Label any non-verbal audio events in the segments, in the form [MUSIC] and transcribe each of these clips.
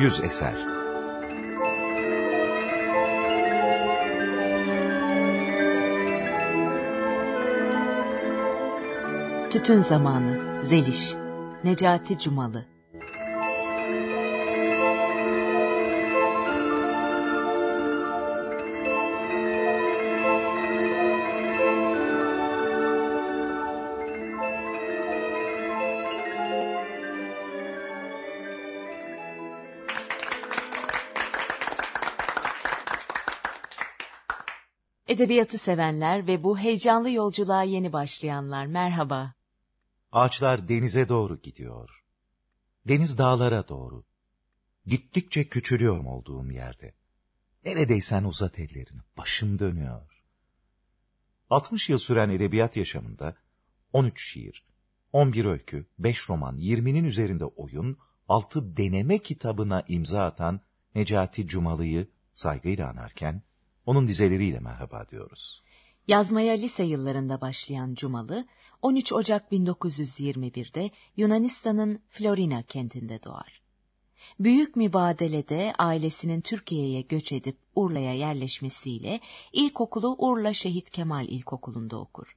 Yüz eser. Tütün Zamanı Zeliş Necati Cumalı Edebiyatı sevenler ve bu heyecanlı yolculuğa yeni başlayanlar merhaba. Ağaçlar denize doğru gidiyor. Deniz dağlara doğru. Gittikçe küçülüyorum olduğum yerde. Neredeysen uzat ellerini, başım dönüyor. 60 yıl süren edebiyat yaşamında 13 şiir, 11 öykü, 5 roman, 20'nin üzerinde oyun, 6 deneme kitabına imza atan Necati Cumalı'yı saygıyla anarken, onun dizeleriyle merhaba diyoruz. Yazmaya lise yıllarında başlayan Cumalı, 13 Ocak 1921'de Yunanistan'ın Florina kentinde doğar. Büyük mübadelede ailesinin Türkiye'ye göç edip Urla'ya yerleşmesiyle ilkokulu Urla Şehit Kemal İlkokulu'nda okur.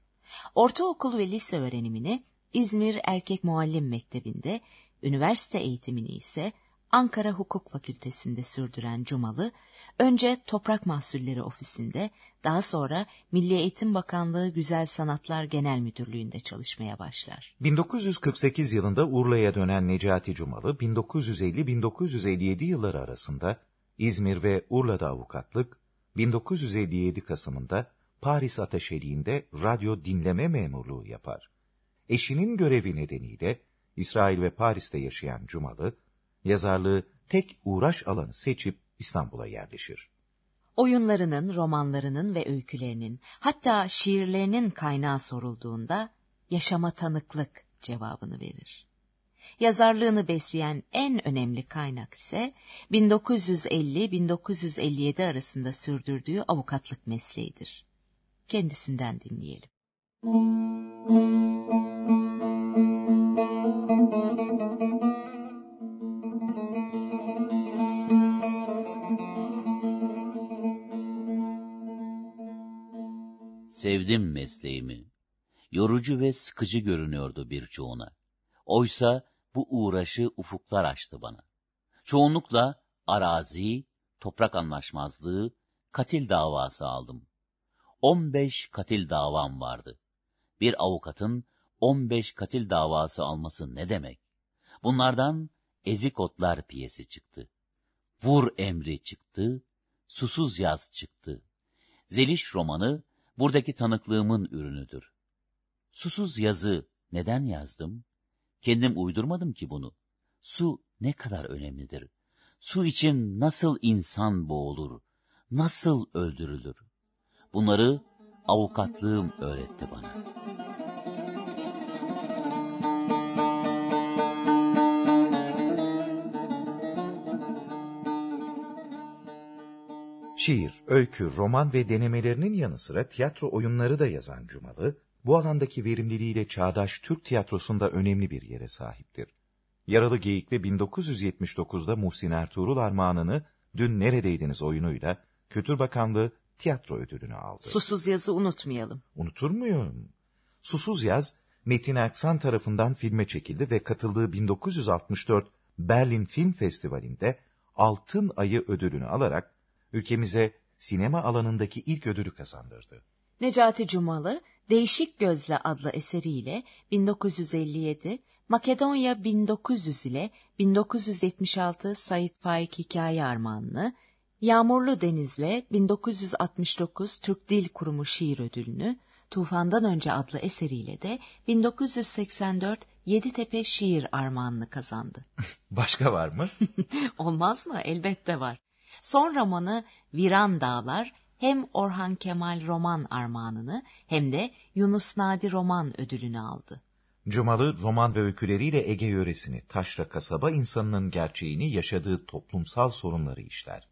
Ortaokul ve lise öğrenimini İzmir Erkek Muallim Mektebi'nde, üniversite eğitimini ise Ankara Hukuk Fakültesi'nde sürdüren Cumalı, önce Toprak Mahsulleri Ofisi'nde, daha sonra Milli Eğitim Bakanlığı Güzel Sanatlar Genel Müdürlüğü'nde çalışmaya başlar. 1948 yılında Urla'ya dönen Necati Cumalı, 1950-1957 yılları arasında İzmir ve Urla'da avukatlık, 1957 Kasım'ında Paris Ateşeliği'nde radyo dinleme memurluğu yapar. Eşinin görevi nedeniyle İsrail ve Paris'te yaşayan Cumalı, yazarlığı tek uğraş alanı seçip İstanbul'a yerleşir. Oyunlarının, romanlarının ve öykülerinin, hatta şiirlerinin kaynağı sorulduğunda yaşama tanıklık cevabını verir. Yazarlığını besleyen en önemli kaynak ise 1950-1957 arasında sürdürdüğü avukatlık mesleğidir. Kendisinden dinleyelim. Sevdim mesleğimi. Yorucu ve sıkıcı görünüyordu birçoğuna. Oysa bu uğraşı ufuklar açtı bana. Çoğunlukla arazi, toprak anlaşmazlığı, katil davası aldım. 15 katil davam vardı. Bir avukatın 15 katil davası alması ne demek? Bunlardan Ezik Otlar piyesi çıktı. Vur emri çıktı, Susuz yaz çıktı. Zeliş romanı buradaki tanıklığımın ürünüdür. Susuz yazı neden yazdım? Kendim uydurmadım ki bunu. Su ne kadar önemlidir. Su için nasıl insan boğulur, nasıl öldürülür? Bunları avukatlığım öğretti bana. Şiir, öykü, roman ve denemelerinin yanı sıra tiyatro oyunları da yazan Cumalı, bu alandaki verimliliğiyle çağdaş Türk tiyatrosunda önemli bir yere sahiptir. Yaralı Geyik'le 1979'da Muhsin Ertuğrul armağanını Dün Neredeydiniz oyunuyla Kültür Bakanlığı tiyatro ödülünü aldı. Susuz yazı unutmayalım. Unutur muyum? Susuz Yaz, Metin Erksan tarafından filme çekildi ve katıldığı 1964 Berlin Film Festivali'nde Altın Ayı ödülünü alarak ülkemize sinema alanındaki ilk ödülü kazandırdı. Necati Cumalı, Değişik Gözle adlı eseriyle 1957, Makedonya 1900 ile 1976 Sait Faik Hikaye Armağanını, Yağmurlu Deniz'le 1969 Türk Dil Kurumu Şiir Ödülünü, Tufandan Önce adlı eseriyle de 1984 Yeditepe Şiir Armağanını kazandı. [LAUGHS] Başka var mı? [LAUGHS] Olmaz mı? Elbette var. Son romanı Viran Dağlar hem Orhan Kemal Roman Armağanını hem de Yunus Nadi Roman ödülünü aldı. Cumalı roman ve öyküleriyle Ege yöresini, taşra kasaba insanının gerçeğini yaşadığı toplumsal sorunları işler.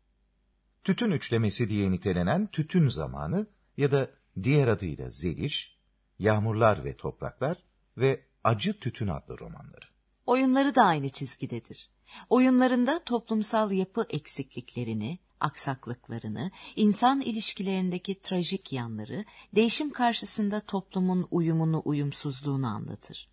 Tütün üçlemesi diye nitelenen tütün zamanı ya da diğer adıyla Zeliş, Yağmurlar ve Topraklar ve Acı Tütün adlı romanları. Oyunları da aynı çizgidedir. Oyunlarında toplumsal yapı eksikliklerini, aksaklıklarını, insan ilişkilerindeki trajik yanları, değişim karşısında toplumun uyumunu uyumsuzluğunu anlatır.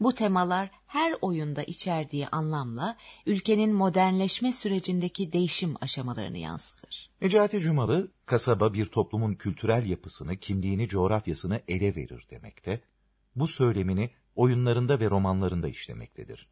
Bu temalar her oyunda içerdiği anlamla ülkenin modernleşme sürecindeki değişim aşamalarını yansıtır. Necati Cumalı, kasaba bir toplumun kültürel yapısını, kimliğini, coğrafyasını ele verir demekte, bu söylemini oyunlarında ve romanlarında işlemektedir.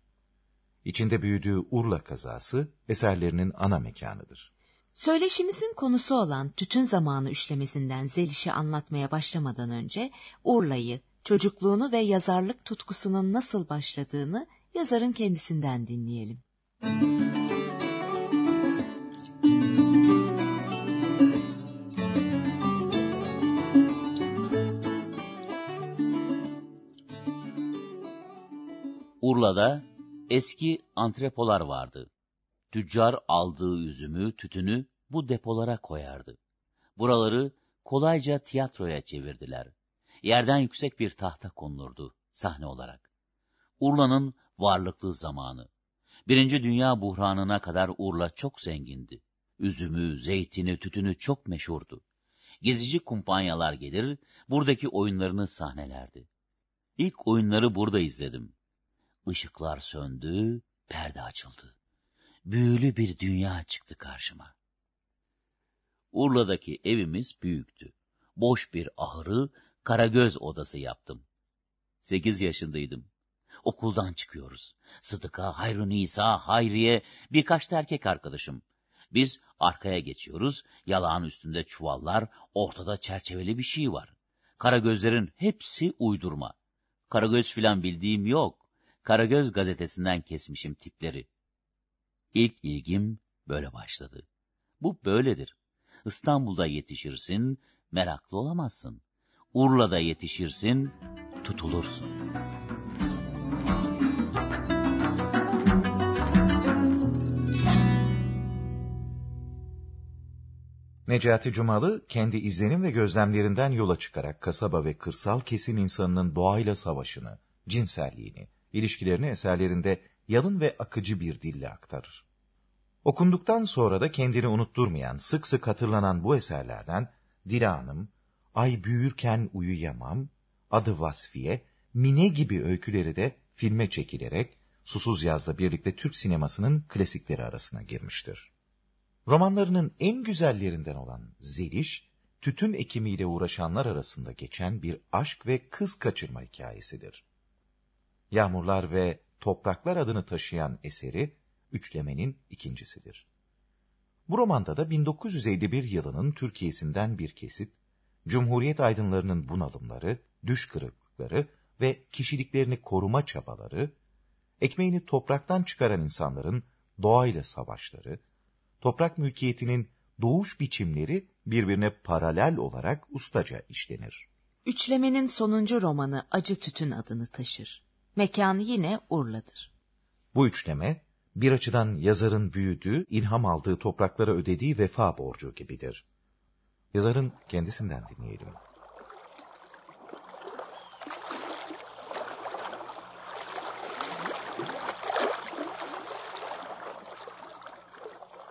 İçinde büyüdüğü Urla kazası eserlerinin ana mekanıdır. Söyleşimizin konusu olan tütün zamanı üçlemesinden Zeliş'i anlatmaya başlamadan önce Urla'yı, çocukluğunu ve yazarlık tutkusunun nasıl başladığını yazarın kendisinden dinleyelim. Urla'da eski antrepolar vardı. Tüccar aldığı üzümü, tütünü bu depolara koyardı. Buraları kolayca tiyatroya çevirdiler. Yerden yüksek bir tahta konulurdu sahne olarak. Urla'nın varlıklı zamanı. Birinci Dünya buhranına kadar Urla çok zengindi. Üzümü, zeytini, tütünü çok meşhurdu. Gezici kumpanyalar gelir, buradaki oyunlarını sahnelerdi. İlk oyunları burada izledim. Işıklar söndü, perde açıldı. Büyülü bir dünya çıktı karşıma. Urla'daki evimiz büyüktü. Boş bir ahırı Karagöz odası yaptım. Sekiz yaşındaydım. Okuldan çıkıyoruz. Sıdıka, Hayrun İsa, Hayriye, birkaç da erkek arkadaşım. Biz arkaya geçiyoruz, yalağın üstünde çuvallar, ortada çerçeveli bir şey var. Karagözlerin hepsi uydurma. Karagöz filan bildiğim yok. Karagöz gazetesinden kesmişim tipleri. İlk ilgim böyle başladı. Bu böyledir. İstanbul'da yetişirsin, meraklı olamazsın. Urla'da yetişirsin, tutulursun. Necati Cumalı, kendi izlenim ve gözlemlerinden yola çıkarak kasaba ve kırsal kesim insanının doğayla savaşını, cinselliğini, ilişkilerini eserlerinde yalın ve akıcı bir dille aktarır. Okunduktan sonra da kendini unutturmayan, sık sık hatırlanan bu eserlerden Dila Hanım, Ay büyürken uyuyamam, Adı Vasfiye, Mine gibi öyküleri de filme çekilerek Susuz Yaz'la birlikte Türk sinemasının klasikleri arasına girmiştir. Romanlarının en güzellerinden olan Zeliş, tütün ekimiyle uğraşanlar arasında geçen bir aşk ve kız kaçırma hikayesidir. Yağmurlar ve Topraklar adını taşıyan eseri, üçlemenin ikincisidir. Bu romanda da 1951 yılının Türkiye'sinden bir kesit, Cumhuriyet aydınlarının bunalımları, düş kırıklıkları ve kişiliklerini koruma çabaları, ekmeğini topraktan çıkaran insanların doğayla savaşları, toprak mülkiyetinin doğuş biçimleri birbirine paralel olarak ustaca işlenir. Üçlemenin sonuncu romanı Acı Tütün adını taşır. Mekanı yine Urla'dır. Bu üçleme, bir açıdan yazarın büyüdüğü, ilham aldığı topraklara ödediği vefa borcu gibidir. Yazarın kendisinden dinleyelim.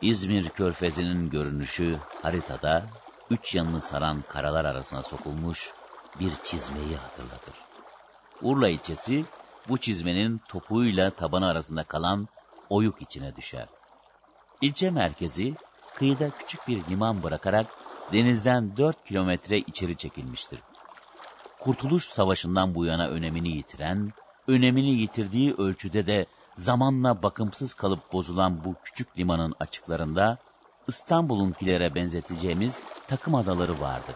İzmir körfezinin görünüşü haritada üç yanını saran karalar arasına sokulmuş bir çizmeyi hatırlatır. Urla ilçesi bu çizmenin topuğuyla tabanı arasında kalan oyuk içine düşer. İlçe merkezi kıyıda küçük bir liman bırakarak denizden dört kilometre içeri çekilmiştir. Kurtuluş Savaşı'ndan bu yana önemini yitiren, önemini yitirdiği ölçüde de zamanla bakımsız kalıp bozulan bu küçük limanın açıklarında İstanbul'unkilere benzeteceğimiz takım adaları vardır.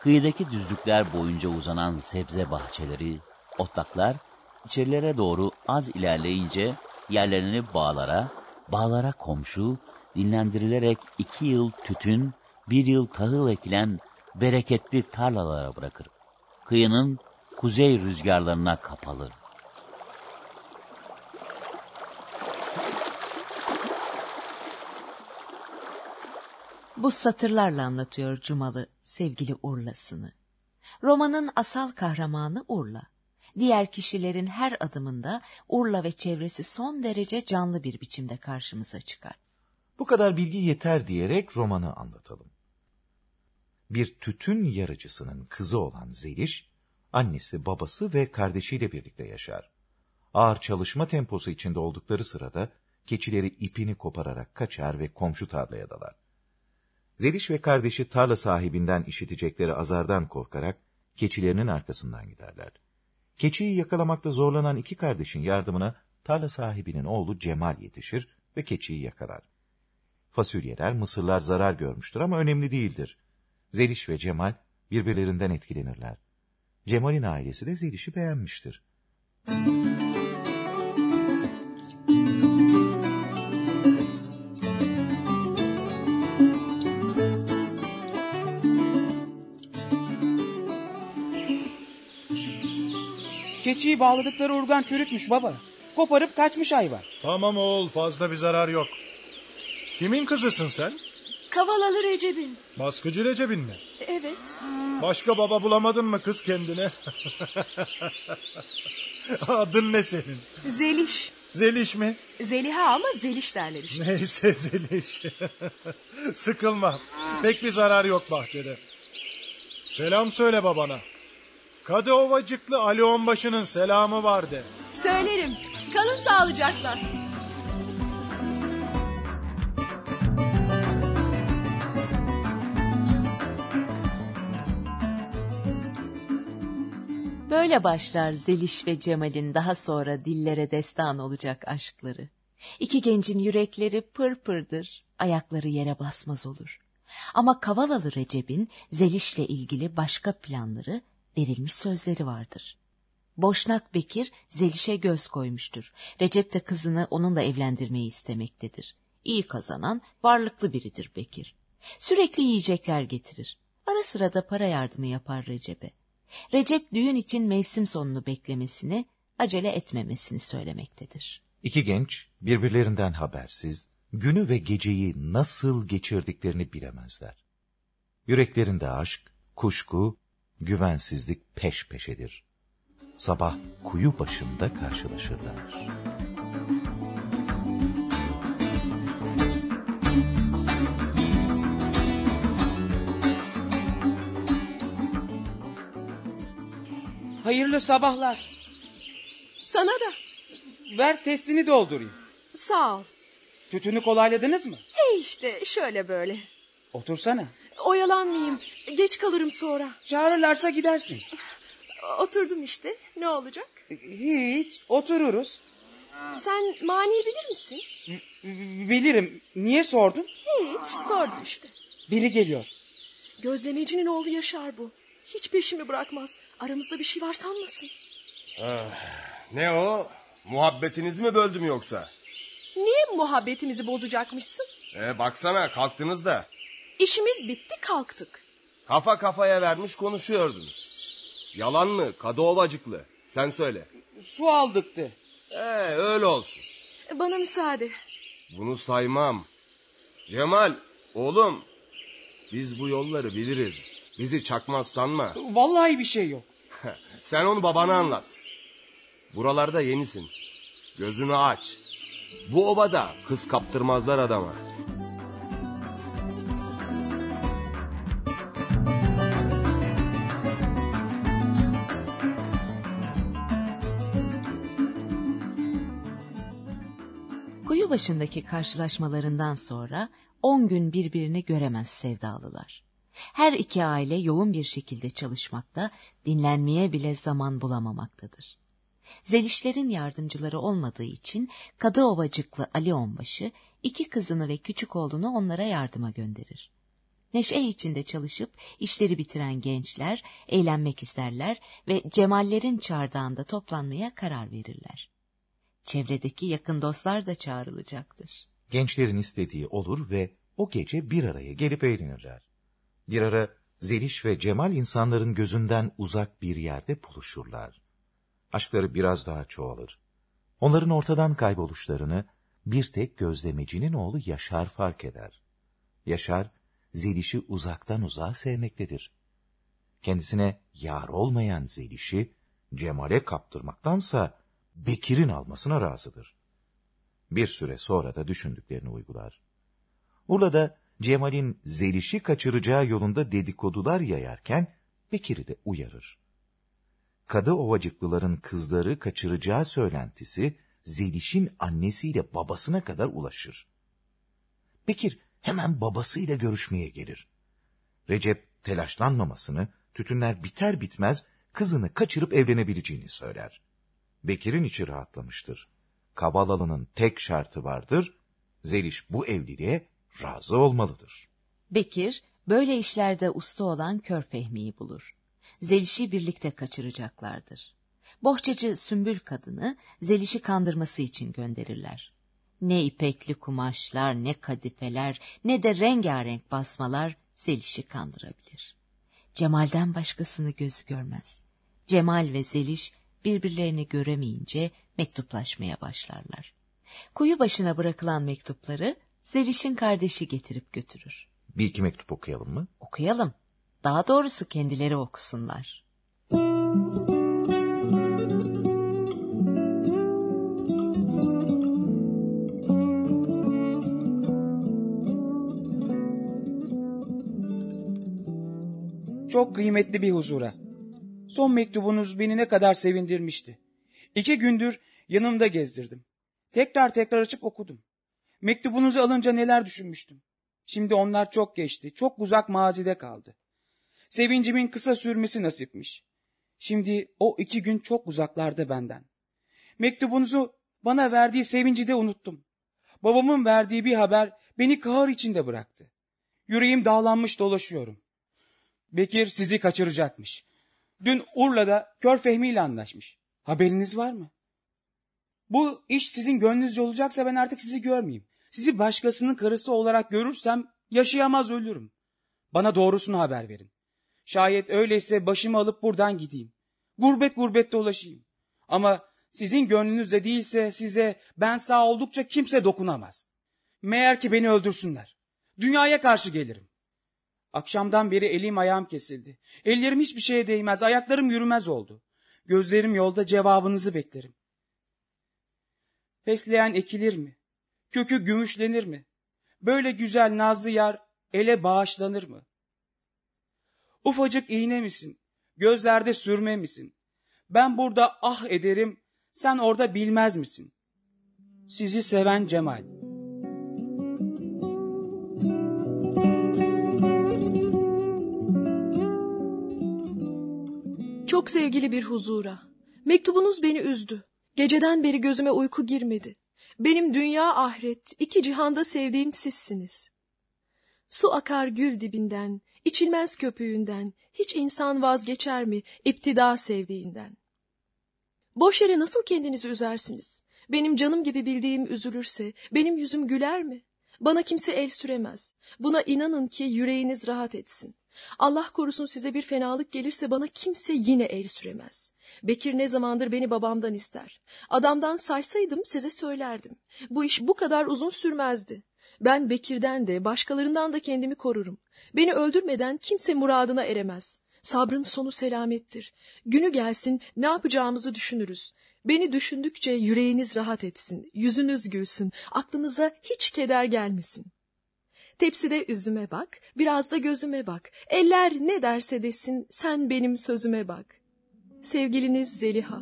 Kıyıdaki düzlükler boyunca uzanan sebze bahçeleri, otlaklar içerilere doğru az ilerleyince yerlerini bağlara, bağlara komşu, dinlendirilerek iki yıl tütün, bir yıl tahıl ekilen bereketli tarlalara bırakır. Kıyının kuzey rüzgarlarına kapalı. Bu satırlarla anlatıyor Cumalı sevgili Urla'sını. Romanın asal kahramanı Urla. Diğer kişilerin her adımında Urla ve çevresi son derece canlı bir biçimde karşımıza çıkar. Bu kadar bilgi yeter diyerek romanı anlatalım. Bir tütün yarıcısının kızı olan Zeliş, annesi, babası ve kardeşiyle birlikte yaşar. Ağır çalışma temposu içinde oldukları sırada keçileri ipini kopararak kaçar ve komşu tarlaya dalar. Zeliş ve kardeşi tarla sahibinden işitecekleri azardan korkarak keçilerinin arkasından giderler. Keçiyi yakalamakta zorlanan iki kardeşin yardımına tarla sahibinin oğlu Cemal yetişir ve keçiyi yakalar. Fasulyeler, mısırlar zarar görmüştür ama önemli değildir. Zeliş ve Cemal birbirlerinden etkilenirler. Cemal'in ailesi de Zeliş'i beğenmiştir. Keçiyi bağladıkları urgan çürükmüş baba. Koparıp kaçmış hayvan. Tamam oğul fazla bir zarar yok. Kimin kızısın sen? Kavalalı Recep'in. Baskıcı Recep'in mi? Evet. Başka baba bulamadın mı kız kendine? [LAUGHS] Adın ne senin? Zeliş. Zeliş mi? Zeliha ama Zeliş derler işte. Neyse [LAUGHS] Zeliş. Sıkılma. Pek bir zarar yok bahçede. Selam söyle babana. Kadı Ovacıklı Ali Onbaşı'nın selamı vardı. Söylerim. Kalın sağlıcakla. Böyle başlar Zeliş ve Cemal'in daha sonra dillere destan olacak aşkları. İki gencin yürekleri pırpırdır, ayakları yere basmaz olur. Ama Kavalalı Recep'in Zeliş'le ilgili başka planları, verilmiş sözleri vardır. Boşnak Bekir Zeliş'e göz koymuştur. Recep de kızını onunla evlendirmeyi istemektedir. İyi kazanan, varlıklı biridir Bekir. Sürekli yiyecekler getirir. Ara sıra da para yardımı yapar Recep'e. Recep düğün için mevsim sonunu beklemesini, acele etmemesini söylemektedir. İki genç birbirlerinden habersiz, günü ve geceyi nasıl geçirdiklerini bilemezler. Yüreklerinde aşk, kuşku, güvensizlik peş peşedir. Sabah kuyu başında karşılaşırlar. Hayırlı sabahlar. Sana da. Ver testini doldurayım. Sağ ol. Tütünü kolayladınız mı? E işte şöyle böyle. Otursana. Oyalanmayayım. Geç kalırım sonra. Çağırırlarsa gidersin. Oturdum işte. Ne olacak? Hiç otururuz. Sen mani bilir misin? Bilirim. Niye sordun? Hiç. Sordum işte. Biri geliyor. Gözlemecinin oğlu Yaşar bu. Hiç peşimi bırakmaz. Aramızda bir şey var sanmasın. Ne o? Muhabbetinizi mi böldüm yoksa? Niye muhabbetimizi bozacakmışsın? E, baksana kalktınız da. İşimiz bitti kalktık. Kafa kafaya vermiş konuşuyordunuz. Yalan mı? Kadı ovacıklı. Sen söyle. Su aldıktı. Ee, öyle olsun. Bana müsaade. Bunu saymam. Cemal, oğlum. Biz bu yolları biliriz. Bizi çakmaz sanma. Vallahi bir şey yok. [LAUGHS] Sen onu babana anlat. Buralarda yenisin. Gözünü aç. Bu obada kız kaptırmazlar adama. Başındaki karşılaşmalarından sonra on gün birbirini göremez sevdalılar. Her iki aile yoğun bir şekilde çalışmakta, dinlenmeye bile zaman bulamamaktadır. Zelişlerin yardımcıları olmadığı için Kadı Ovacıklı Ali Onbaşı iki kızını ve küçük oğlunu onlara yardıma gönderir. Neşe içinde çalışıp işleri bitiren gençler eğlenmek isterler ve Cemallerin çardağında toplanmaya karar verirler. Çevredeki yakın dostlar da çağrılacaktır. Gençlerin istediği olur ve o gece bir araya gelip eğlenirler. Bir ara Zeliş ve Cemal insanların gözünden uzak bir yerde buluşurlar. Aşkları biraz daha çoğalır. Onların ortadan kayboluşlarını bir tek gözlemecinin oğlu Yaşar fark eder. Yaşar, Zeliş'i uzaktan uzağa sevmektedir. Kendisine yar olmayan Zeliş'i Cemal'e kaptırmaktansa Bekir'in almasına razıdır. Bir süre sonra da düşündüklerini uygular. Urla'da Cemal'in Zeliş'i kaçıracağı yolunda dedikodular yayarken Bekir'i de uyarır. Kadı ovacıklıların kızları kaçıracağı söylentisi Zeliş'in annesiyle babasına kadar ulaşır. Bekir hemen babasıyla görüşmeye gelir. Recep telaşlanmamasını, tütünler biter bitmez kızını kaçırıp evlenebileceğini söyler. Bekir'in içi rahatlamıştır. Kavalalı'nın tek şartı vardır, Zeliş bu evliliğe razı olmalıdır. Bekir, böyle işlerde usta olan Kör Fehmi'yi bulur. Zeliş'i birlikte kaçıracaklardır. Bohçacı Sümbül kadını Zeliş'i kandırması için gönderirler. Ne ipekli kumaşlar, ne kadifeler, ne de rengarenk basmalar Zeliş'i kandırabilir. Cemal'den başkasını gözü görmez. Cemal ve Zeliş birbirlerini göremeyince mektuplaşmaya başlarlar. Kuyu başına bırakılan mektupları Zeliş'in kardeşi getirip götürür. Bir iki mektup okuyalım mı? Okuyalım. Daha doğrusu kendileri okusunlar. Çok kıymetli bir huzura. Son mektubunuz beni ne kadar sevindirmişti. İki gündür yanımda gezdirdim. Tekrar tekrar açıp okudum. Mektubunuzu alınca neler düşünmüştüm. Şimdi onlar çok geçti, çok uzak mazide kaldı. Sevincimin kısa sürmesi nasipmiş. Şimdi o iki gün çok uzaklarda benden. Mektubunuzu bana verdiği sevinci de unuttum. Babamın verdiği bir haber beni kahır içinde bıraktı. Yüreğim dağlanmış dolaşıyorum. Bekir sizi kaçıracakmış. Dün Urla'da Kör Fehmi ile anlaşmış. Haberiniz var mı? Bu iş sizin gönlünüzce olacaksa ben artık sizi görmeyeyim. Sizi başkasının karısı olarak görürsem yaşayamaz ölürüm. Bana doğrusunu haber verin. Şayet öyleyse başımı alıp buradan gideyim. Gurbet gurbet dolaşayım. Ama sizin gönlünüzde değilse size ben sağ oldukça kimse dokunamaz. Meğer ki beni öldürsünler. Dünyaya karşı gelirim. Akşamdan beri elim ayağım kesildi. Ellerim hiçbir şeye değmez, ayaklarım yürümez oldu. Gözlerim yolda cevabınızı beklerim. Fesleğen ekilir mi? Kökü gümüşlenir mi? Böyle güzel nazlı yar ele bağışlanır mı? Ufacık iğne misin? Gözlerde sürme misin? Ben burada ah ederim, sen orada bilmez misin? Sizi seven Cemal. Çok sevgili bir huzura. Mektubunuz beni üzdü. Geceden beri gözüme uyku girmedi. Benim dünya ahiret, iki cihanda sevdiğim sizsiniz. Su akar gül dibinden, içilmez köpüğünden, hiç insan vazgeçer mi iptida sevdiğinden? Boş yere nasıl kendinizi üzersiniz? Benim canım gibi bildiğim üzülürse, benim yüzüm güler mi? Bana kimse el süremez. Buna inanın ki yüreğiniz rahat etsin. Allah korusun size bir fenalık gelirse bana kimse yine el süremez. Bekir ne zamandır beni babamdan ister. Adamdan saysaydım size söylerdim. Bu iş bu kadar uzun sürmezdi. Ben Bekir'den de başkalarından da kendimi korurum. Beni öldürmeden kimse muradına eremez. Sabrın sonu selamettir. Günü gelsin ne yapacağımızı düşünürüz. Beni düşündükçe yüreğiniz rahat etsin, yüzünüz gülsün, aklınıza hiç keder gelmesin. Tepside üzüme bak, biraz da gözüme bak. Eller ne derse desin, sen benim sözüme bak. Sevgiliniz Zeliha.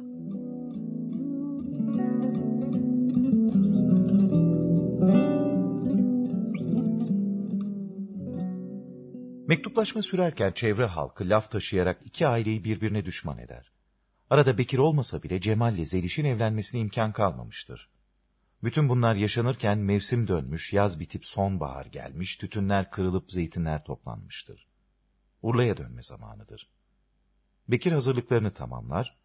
Mektuplaşma sürerken çevre halkı laf taşıyarak iki aileyi birbirine düşman eder. Arada Bekir olmasa bile Cemal ile Zeliş'in evlenmesine imkan kalmamıştır. Bütün bunlar yaşanırken mevsim dönmüş, yaz bitip sonbahar gelmiş, tütünler kırılıp zeytinler toplanmıştır. Urla'ya dönme zamanıdır. Bekir hazırlıklarını tamamlar,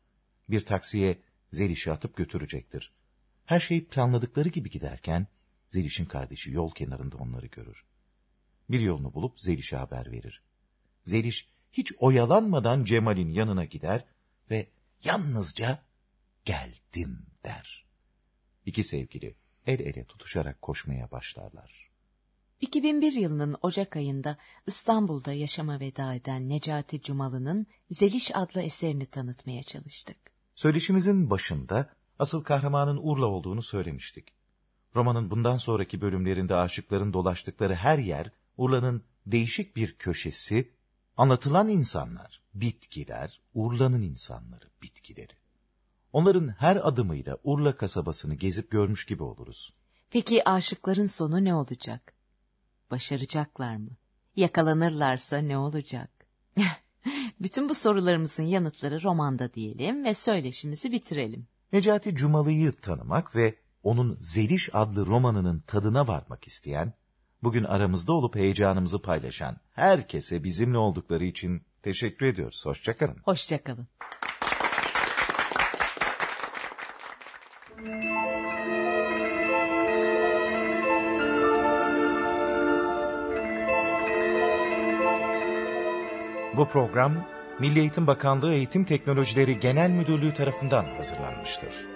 bir taksiye Zeliş'i atıp götürecektir. Her şey planladıkları gibi giderken, Zeliş'in kardeşi yol kenarında onları görür. Bir yolunu bulup Zeliş'e haber verir. Zeliş hiç oyalanmadan Cemal'in yanına gider ve yalnızca geldim der. İki sevgili el ele tutuşarak koşmaya başlarlar. 2001 yılının Ocak ayında İstanbul'da yaşama veda eden Necati Cumalı'nın Zeliş adlı eserini tanıtmaya çalıştık. Söyleşimizin başında asıl kahramanın Urla olduğunu söylemiştik. Romanın bundan sonraki bölümlerinde aşıkların dolaştıkları her yer Urla'nın değişik bir köşesi, anlatılan insanlar, bitkiler, Urla'nın insanları, bitkileri. Onların her adımıyla Urla kasabasını gezip görmüş gibi oluruz. Peki aşıkların sonu ne olacak? Başaracaklar mı? Yakalanırlarsa ne olacak? [LAUGHS] Bütün bu sorularımızın yanıtları romanda diyelim ve söyleşimizi bitirelim. Necati Cumalı'yı tanımak ve onun Zeliş adlı romanının tadına varmak isteyen, bugün aramızda olup heyecanımızı paylaşan herkese bizimle oldukları için teşekkür ediyoruz. Hoşçakalın. Hoşçakalın. Bu program Milli Eğitim Bakanlığı Eğitim Teknolojileri Genel Müdürlüğü tarafından hazırlanmıştır.